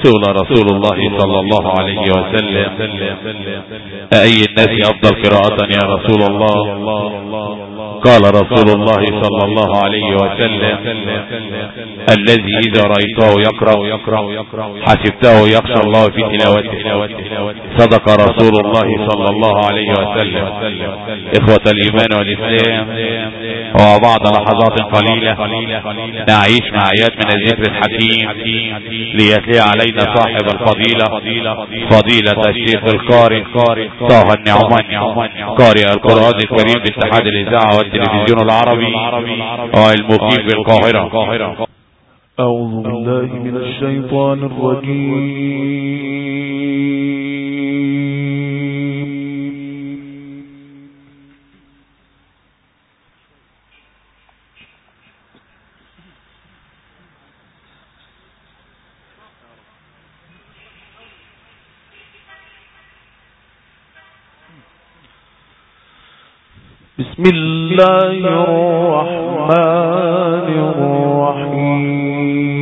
سئل رسول الله صلى الله عليه وسلم. أي الناس أفضل قراءة يا رسول الله؟ قال رسول الله صلى الله عليه وسلم الذي إذا رأيته يقرأ حسبته يخشى الله في تلاوته. صدق رسول الله صلى الله عليه وسلم. إخوة الإيمان والإسلام وبعض لحظات قليلة نعيش مع من الذكر الحكيم ليتلي علينا صاحب الفضيلة. فضيلة الشيخ القارئ. طه النعمان قارئ القرآن الكريم باتحاد الإذاعة والتلفزيون العربي. والمقيم بالقاهرة. أعوذ بالله من الشيطان الرجيم. الله الرحمن الرحيم.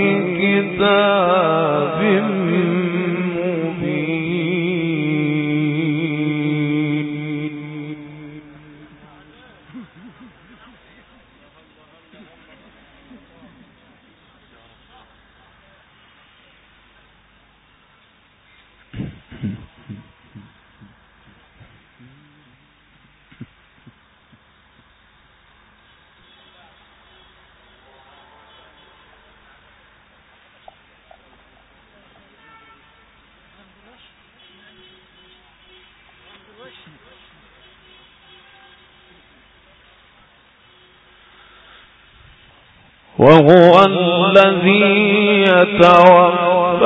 وهو الذي يتوفاكم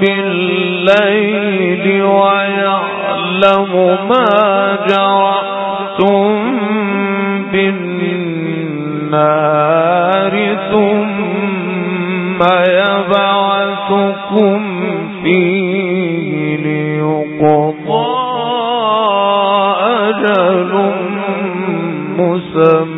بالليل ويعلم ما جرأتم بالنار ثم يبعثكم فيه ليقضى أجل مسمى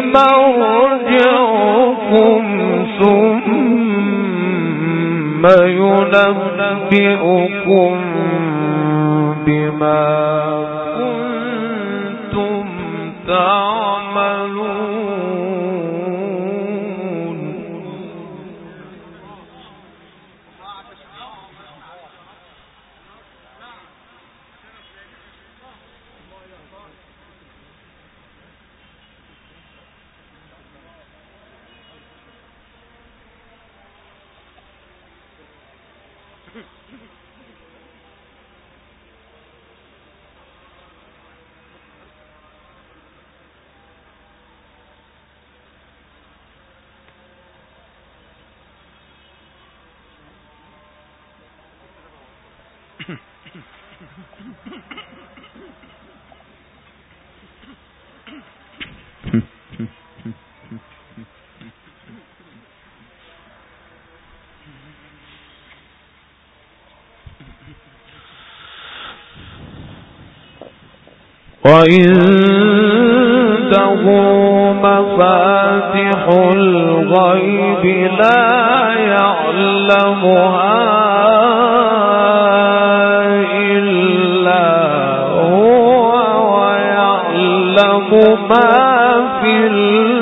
مرجعكم ثم ينبئكم بما كنتم تعملون. وعنده مفاتح الغيب لا يعلمها ويعلم ما في البر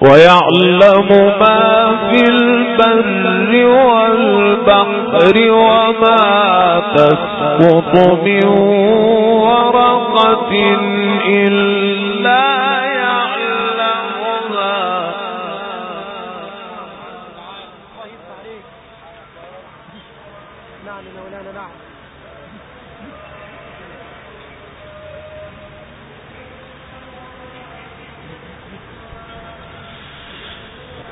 ويعلم ما في البر والبحر وما تسقط من ورقة إلا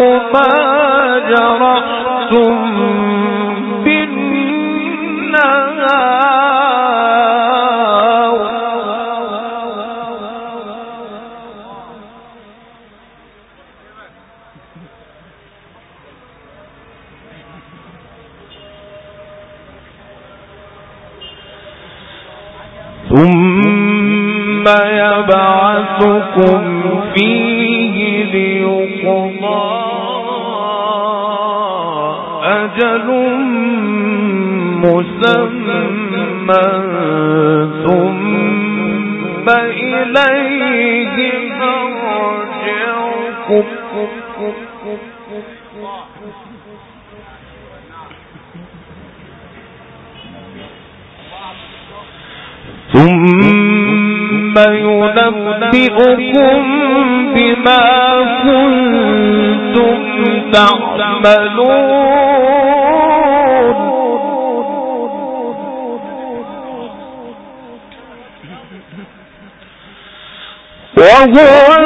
ما جرحتم أنبئكم بما كنتم تعملون. وهو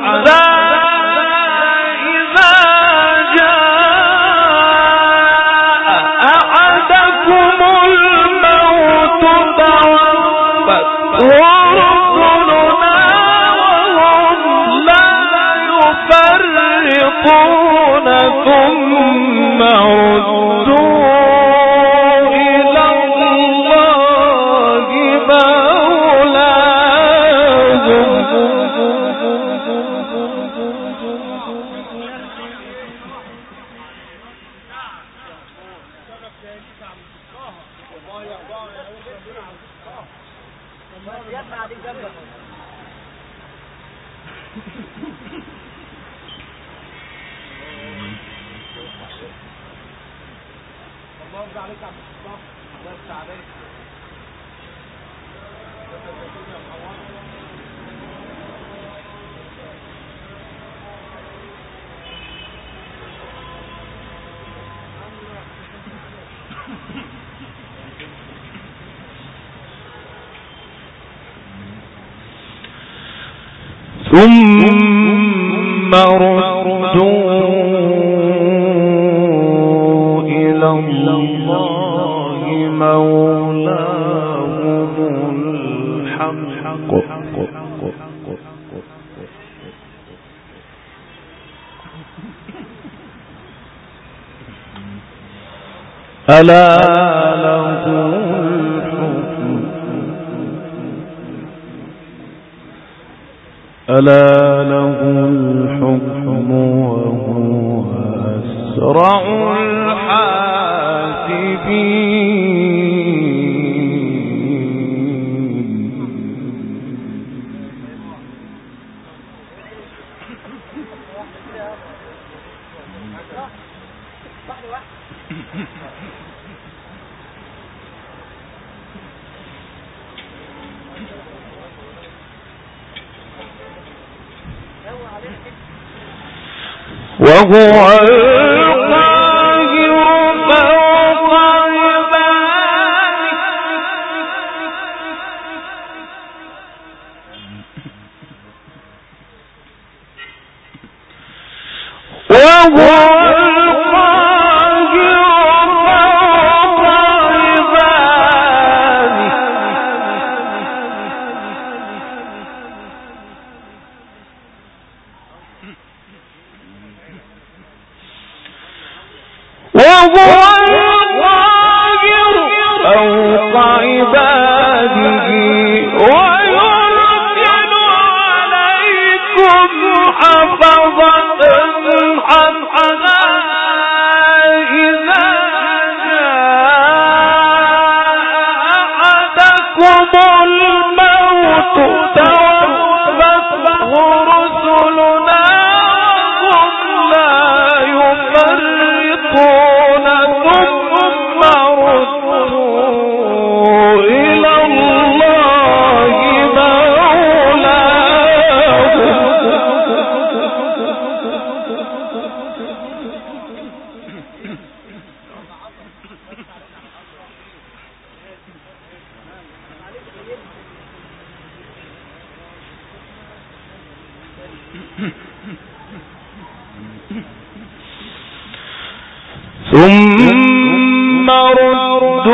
يكون مردون ثم ردوا إلى الله مولاهم الحق. ألا فلا هو ثم ردوا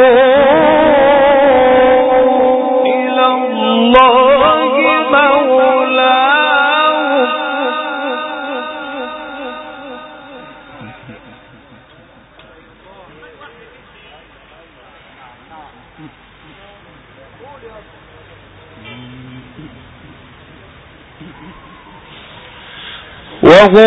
إلى الله مولاه وهو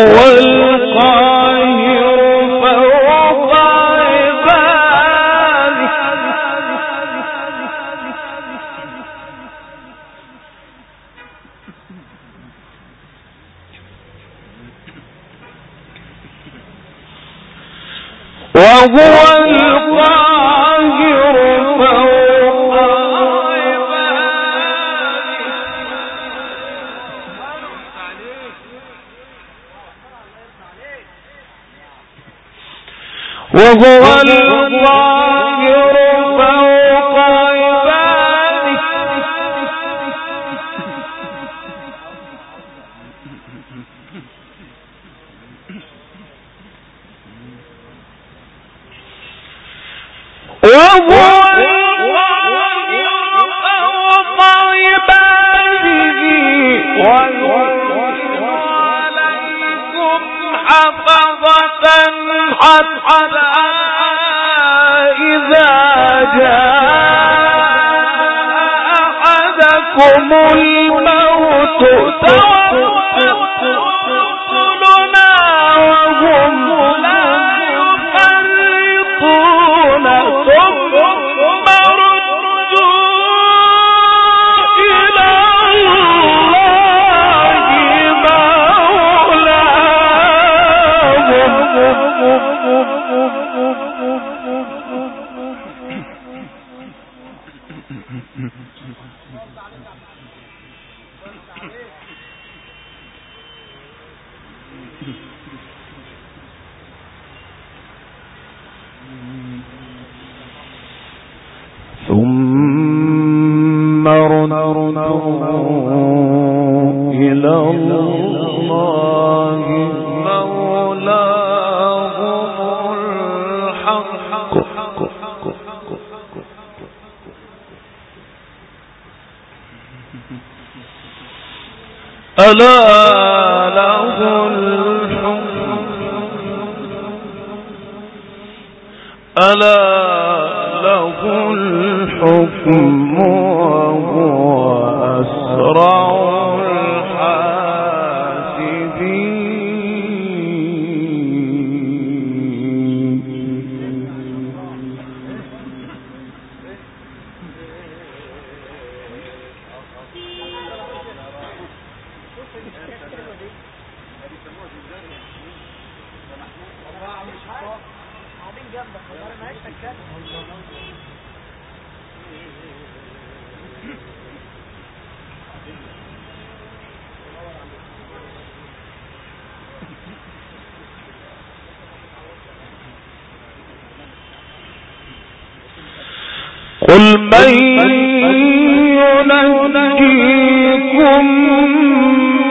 وہ وہ کو مل تو love. قل من ينجيكم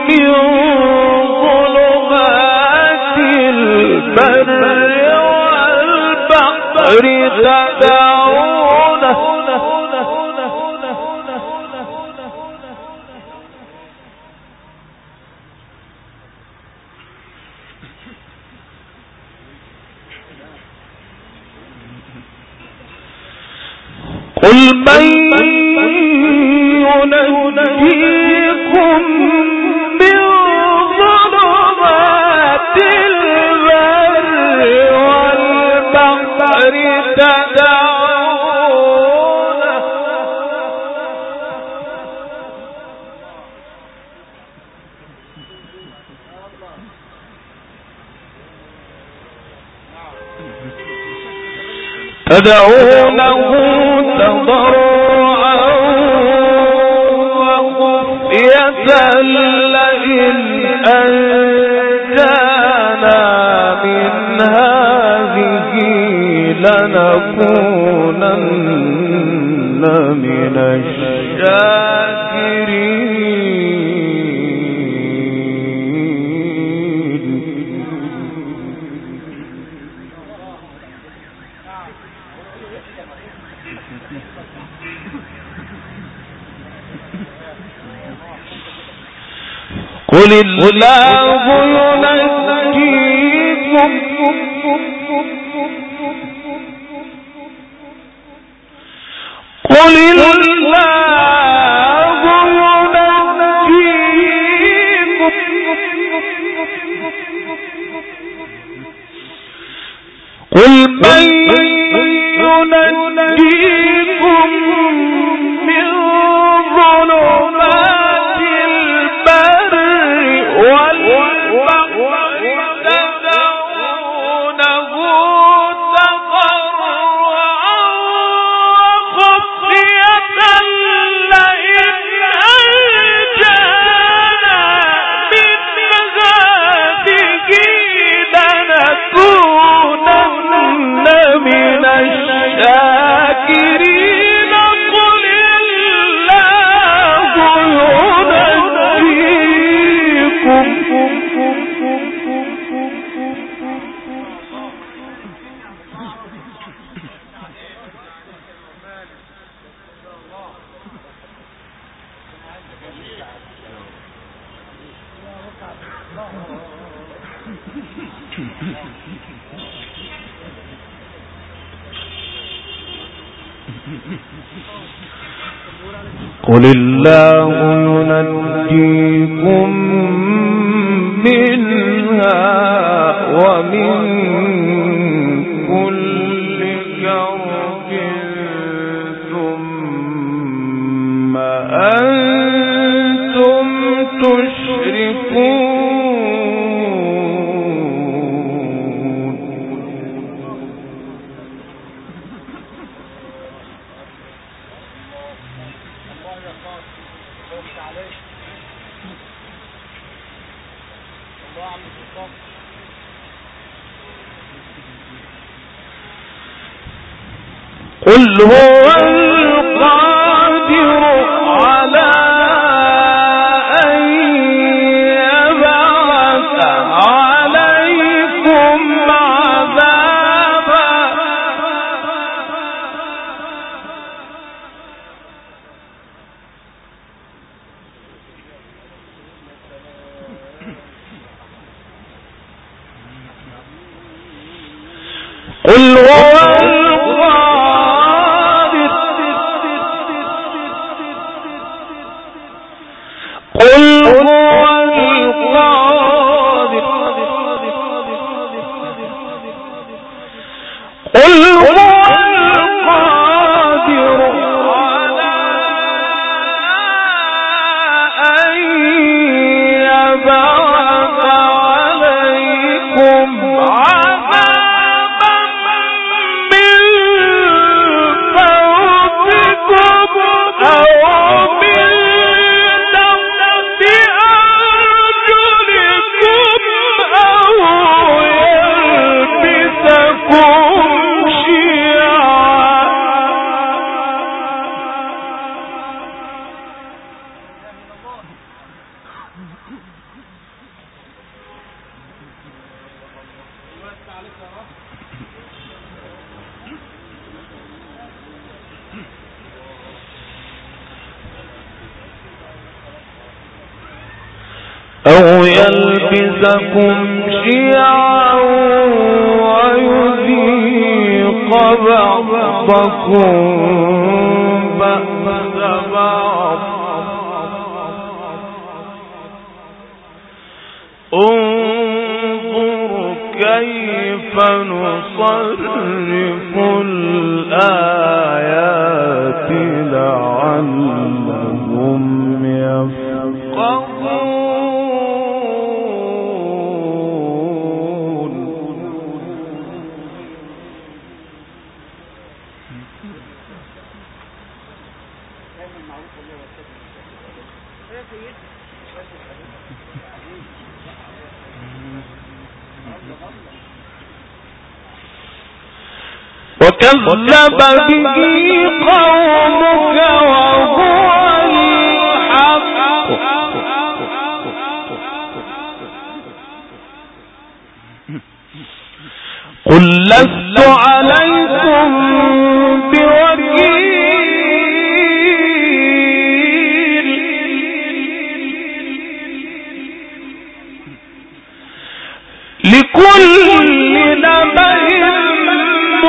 من ظلمات البر والبحر يدعونه تضرعا وخفية لئن أنجانا من هذه لنكونن من الشاكرين اللہ قل هو أو يلبسكم شيعا ويذيق بعضكم بأس بعض. انظر كيف نصرف الآية وكذب به قومك وهو الحق. قل لست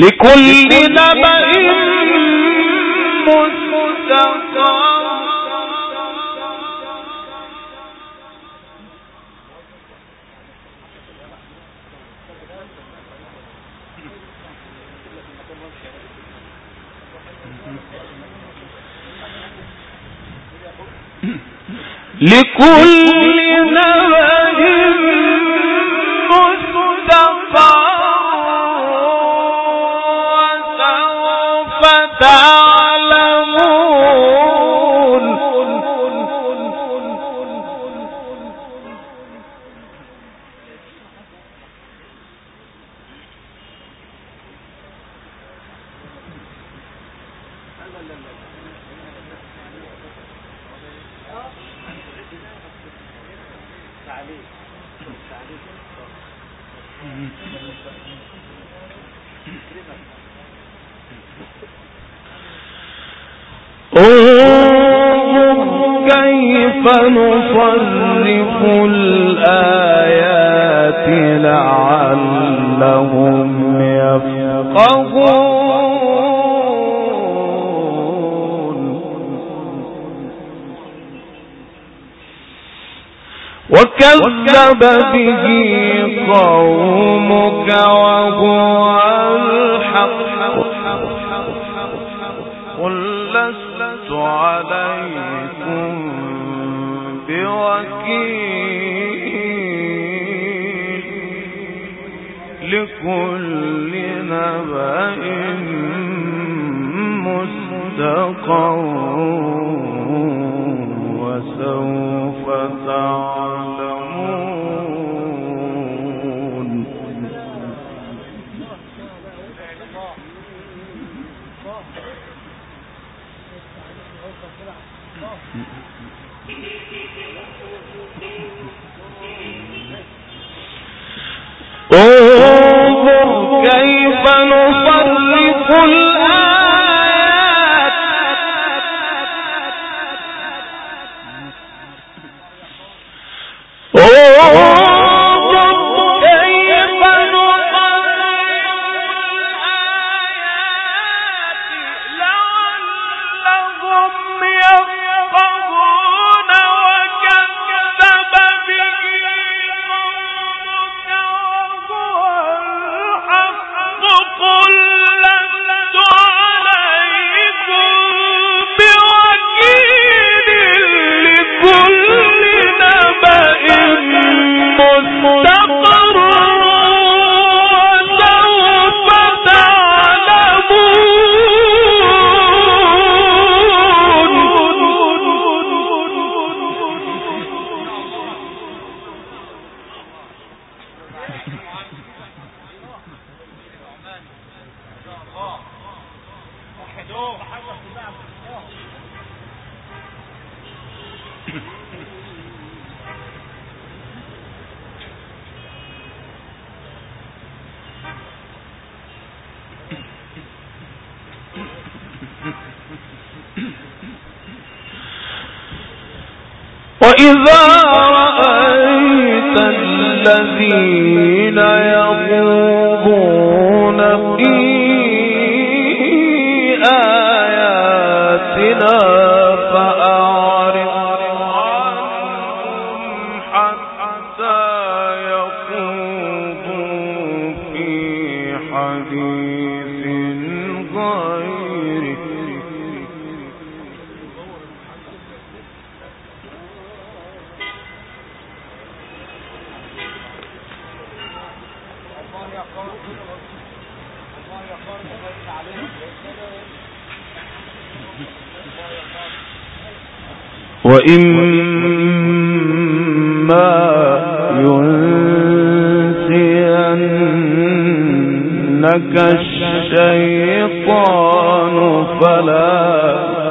لكل نبأ مستقر. لكل كيف لعلهم يفقهون. وكذب به قومك وهو الحق. قل لست عليكم بوكيل. لكل نبأ مستقر وسوف تعلمون وإذا وإما ينسينك الشيطان فلا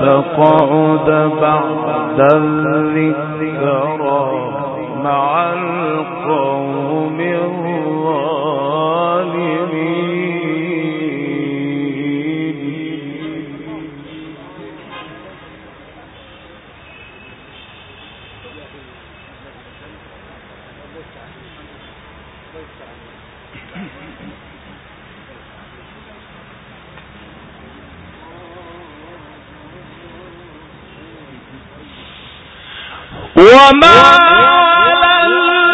تقعد بعد وما على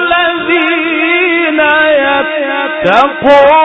الذين يتقون.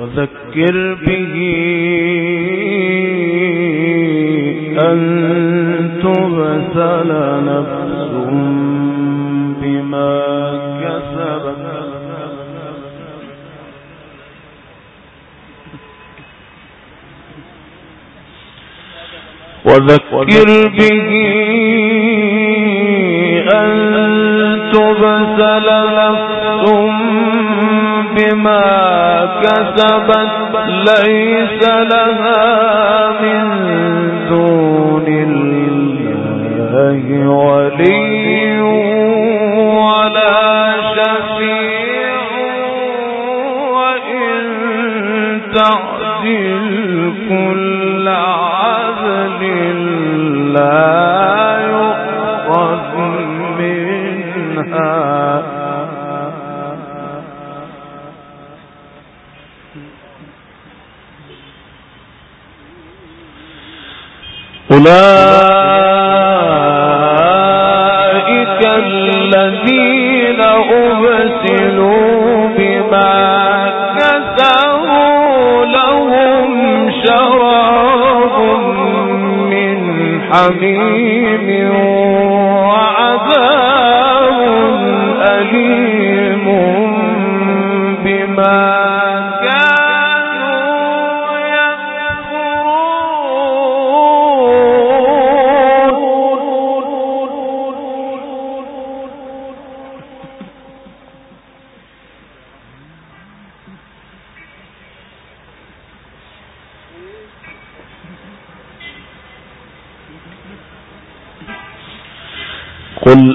وذكر به أن تبسل نفس بما كسبت. وذكر به أن تبسل نفس بما كسبت ليس لها من دون الله ولي ولا شفيع. وإن تعدل كل عدل لا أولئك الذين أبسلوا بما كسبوا لهم شراب من حميم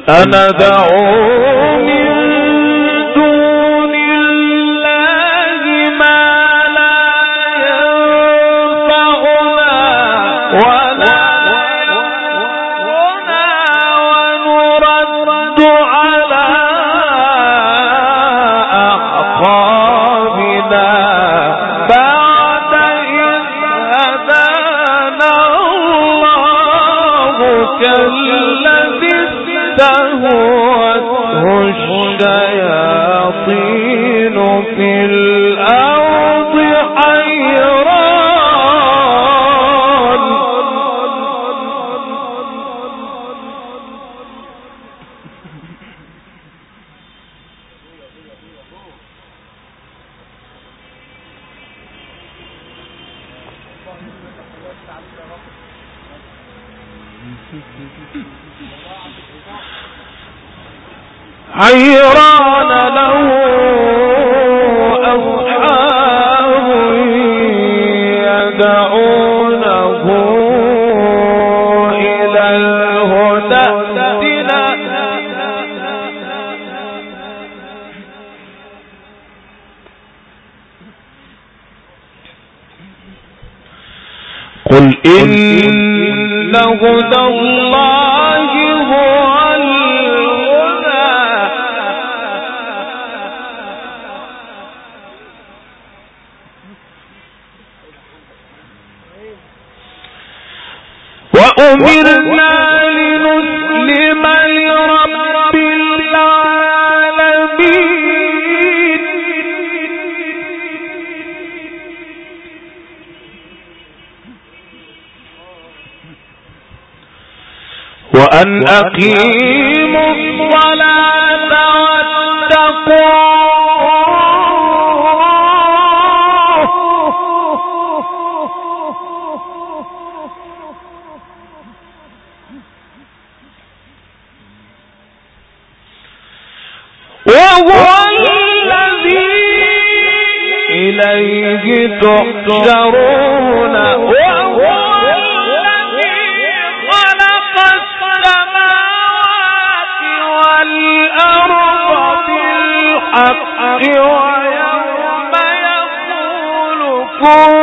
أنا دعو إن هدى الله هو الهدى. وأمرنا وأن أقيموا الصلاة واتقوا وهو الذي إليه تحشرون. ويوم يقول كن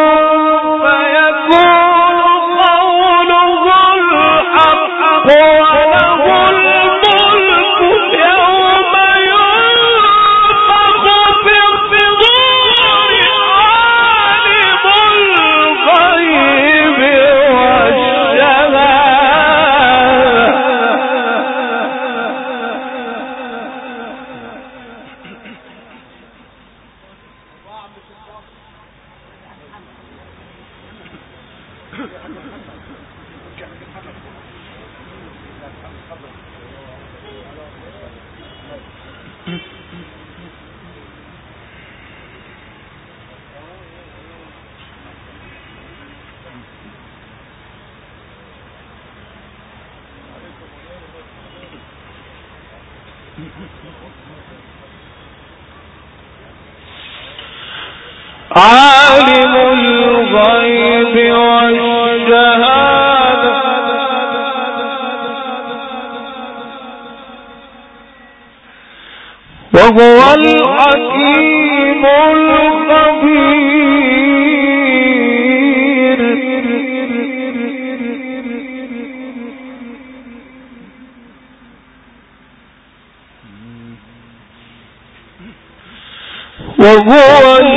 وهو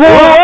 war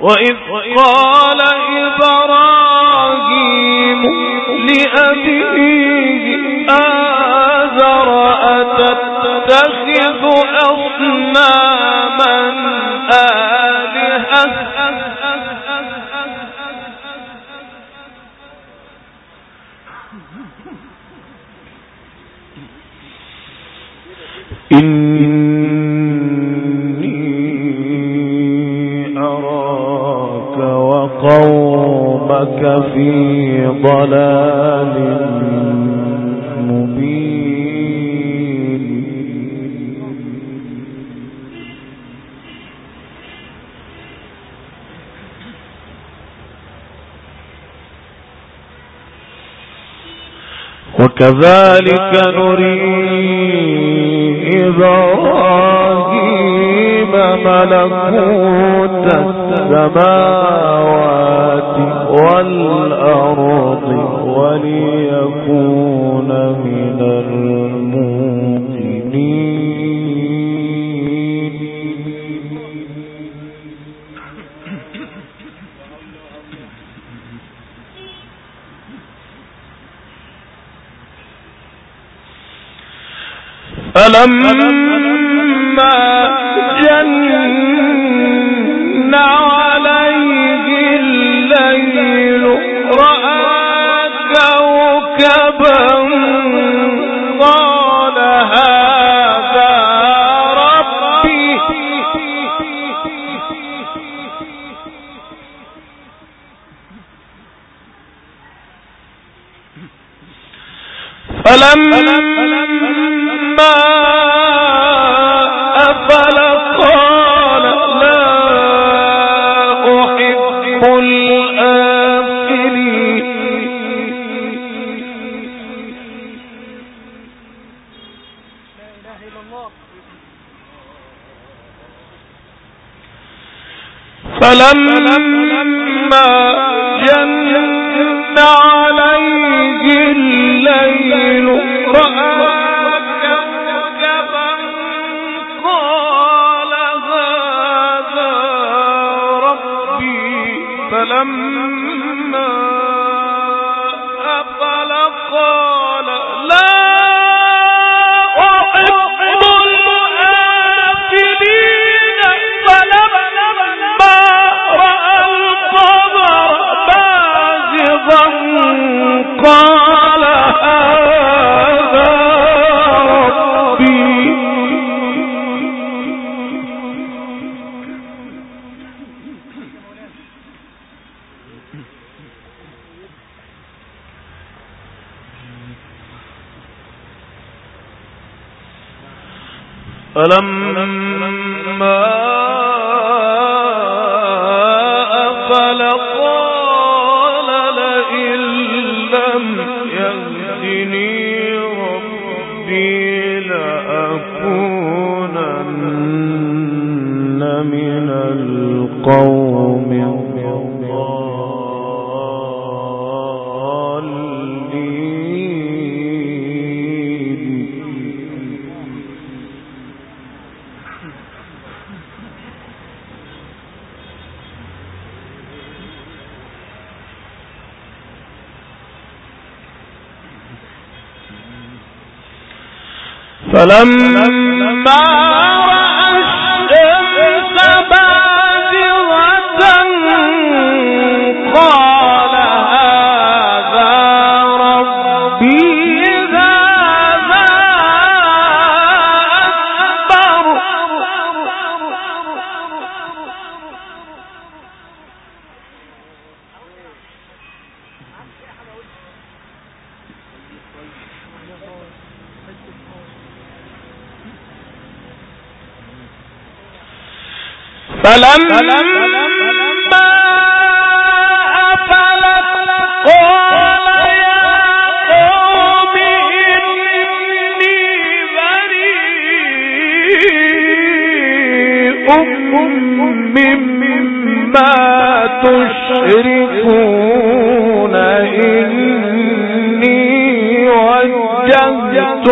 وإذ قال إبراهيم لأبيه آذر أتتخذ أصنام إني أراك وقومك في ضلال مبين. وكذلك نري إبراهيم ملكوت السماوات والأرض وليكون من الموقنين فلما فلما فلما أفل قال لئن لم يهدني ربي لأكونن من القوم فلما فلما مما تشركون إني وجهت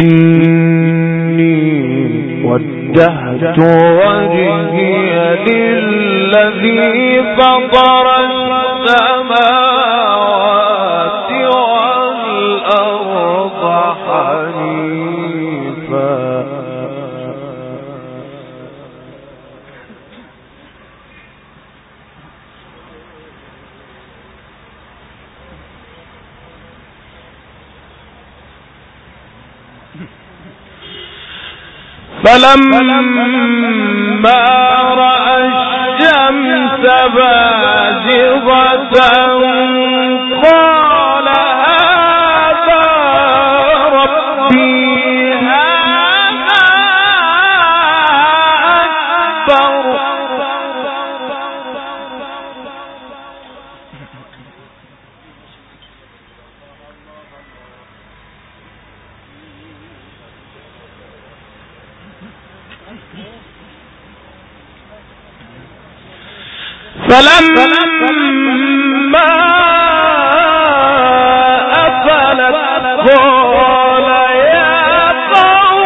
إني وجهت وجهي للذي فطر فلما فلما أفلت قال يا قوم.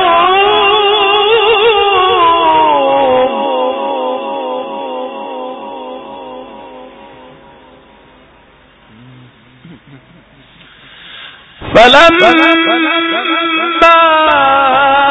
فلما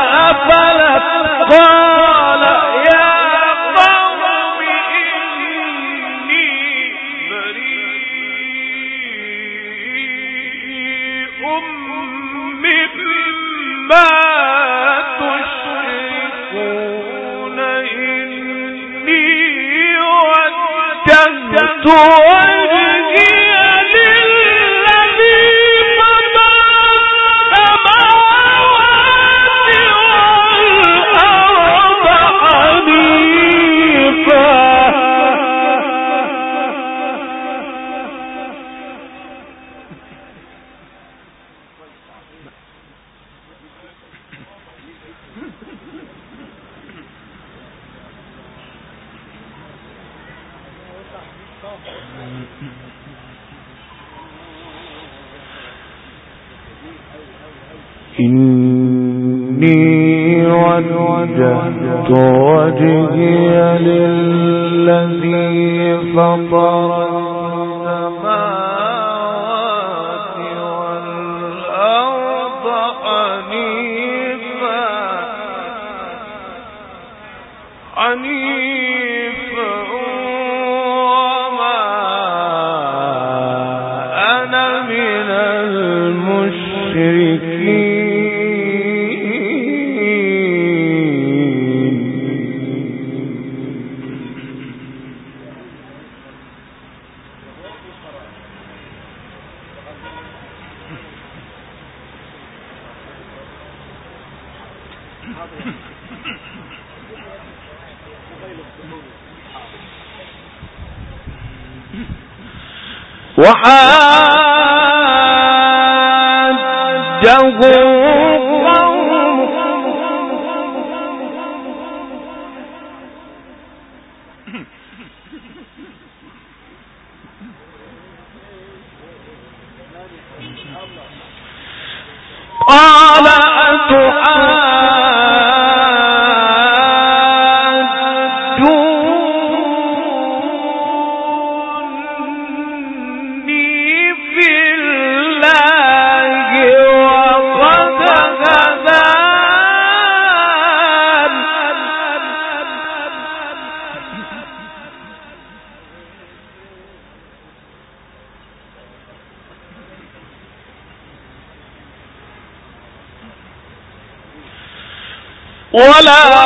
وجهي للذي فطر. وحاجه ولا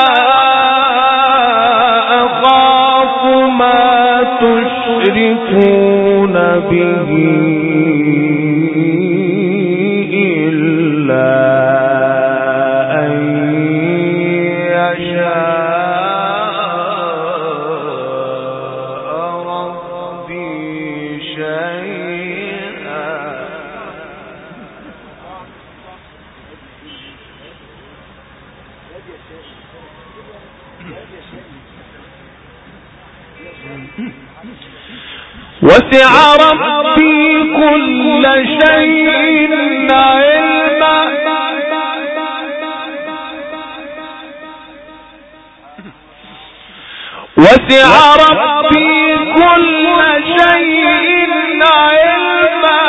وسع ربي كل شيء علما.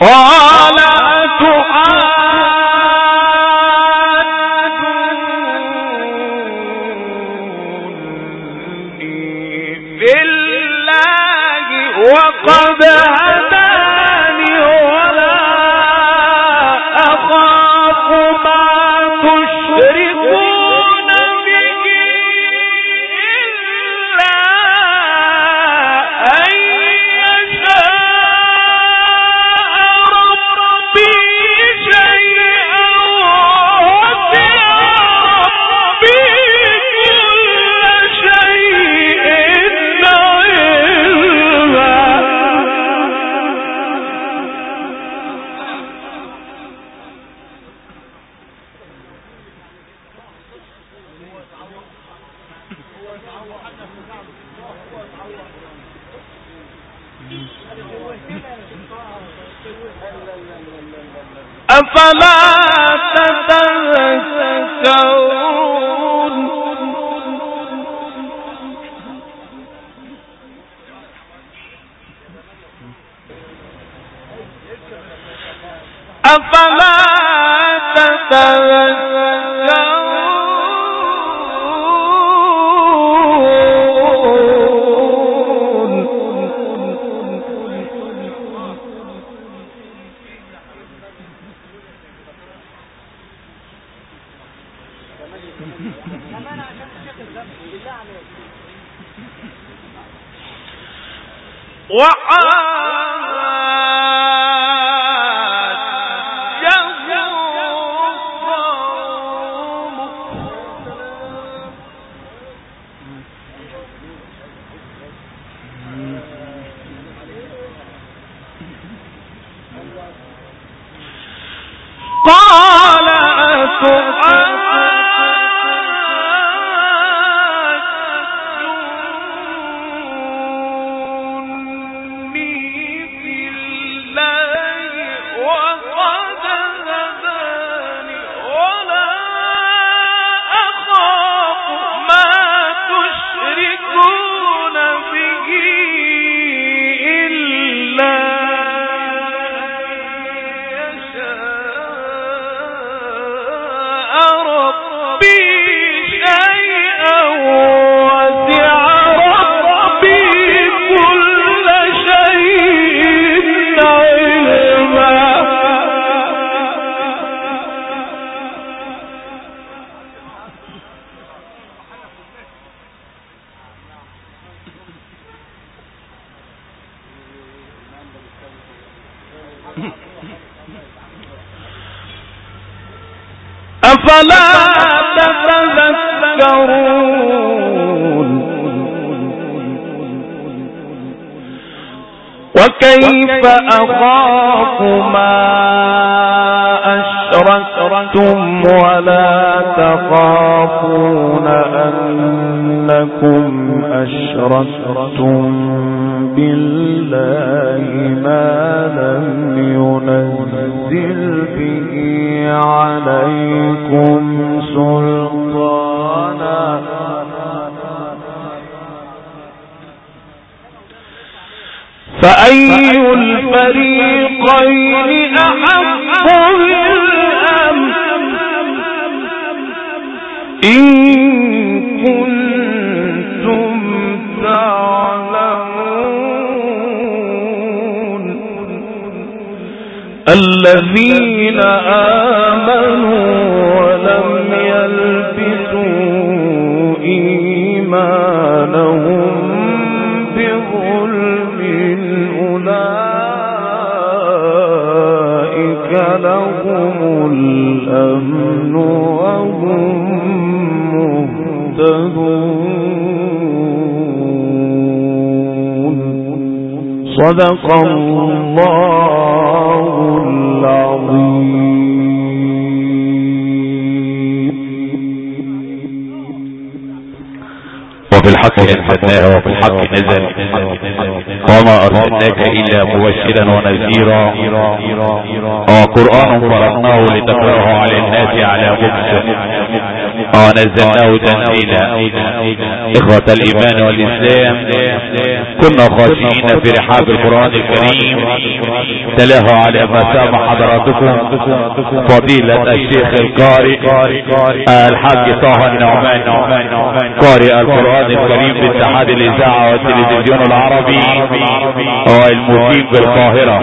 قال وقد أفلا وعاده وكيف أخاف ما أشركتم ولا تخافون أنكم أشركتم؟ بالله ما لم ينزل به عليكم سلطانا. فأي الفريقين أحق بالأمن؟ إن كنتم الذين آمنوا ولم يلبسوا إيمانهم بظلم أولئك لهم الأمن وهم مهتدون. صدق الله العظيم وبالحق أنزلناه وبالحق نزل. وما أرسلناك إلا مبشرا ونذيرا. وقرآن فرقناه لتقرأه على الناس على مكس ونزلناه تنزيلا. إخوة الإيمان والإسلام كنا خاشعين في رحاب القرآن الكريم. تلاه على مسام حضراتكم فضيلة الشيخ القارئ الحاج طه النعمان قارئ القرآن الكريم باتحاد الإذاعة والتلفزيون العربي والمقيم بالقاهرة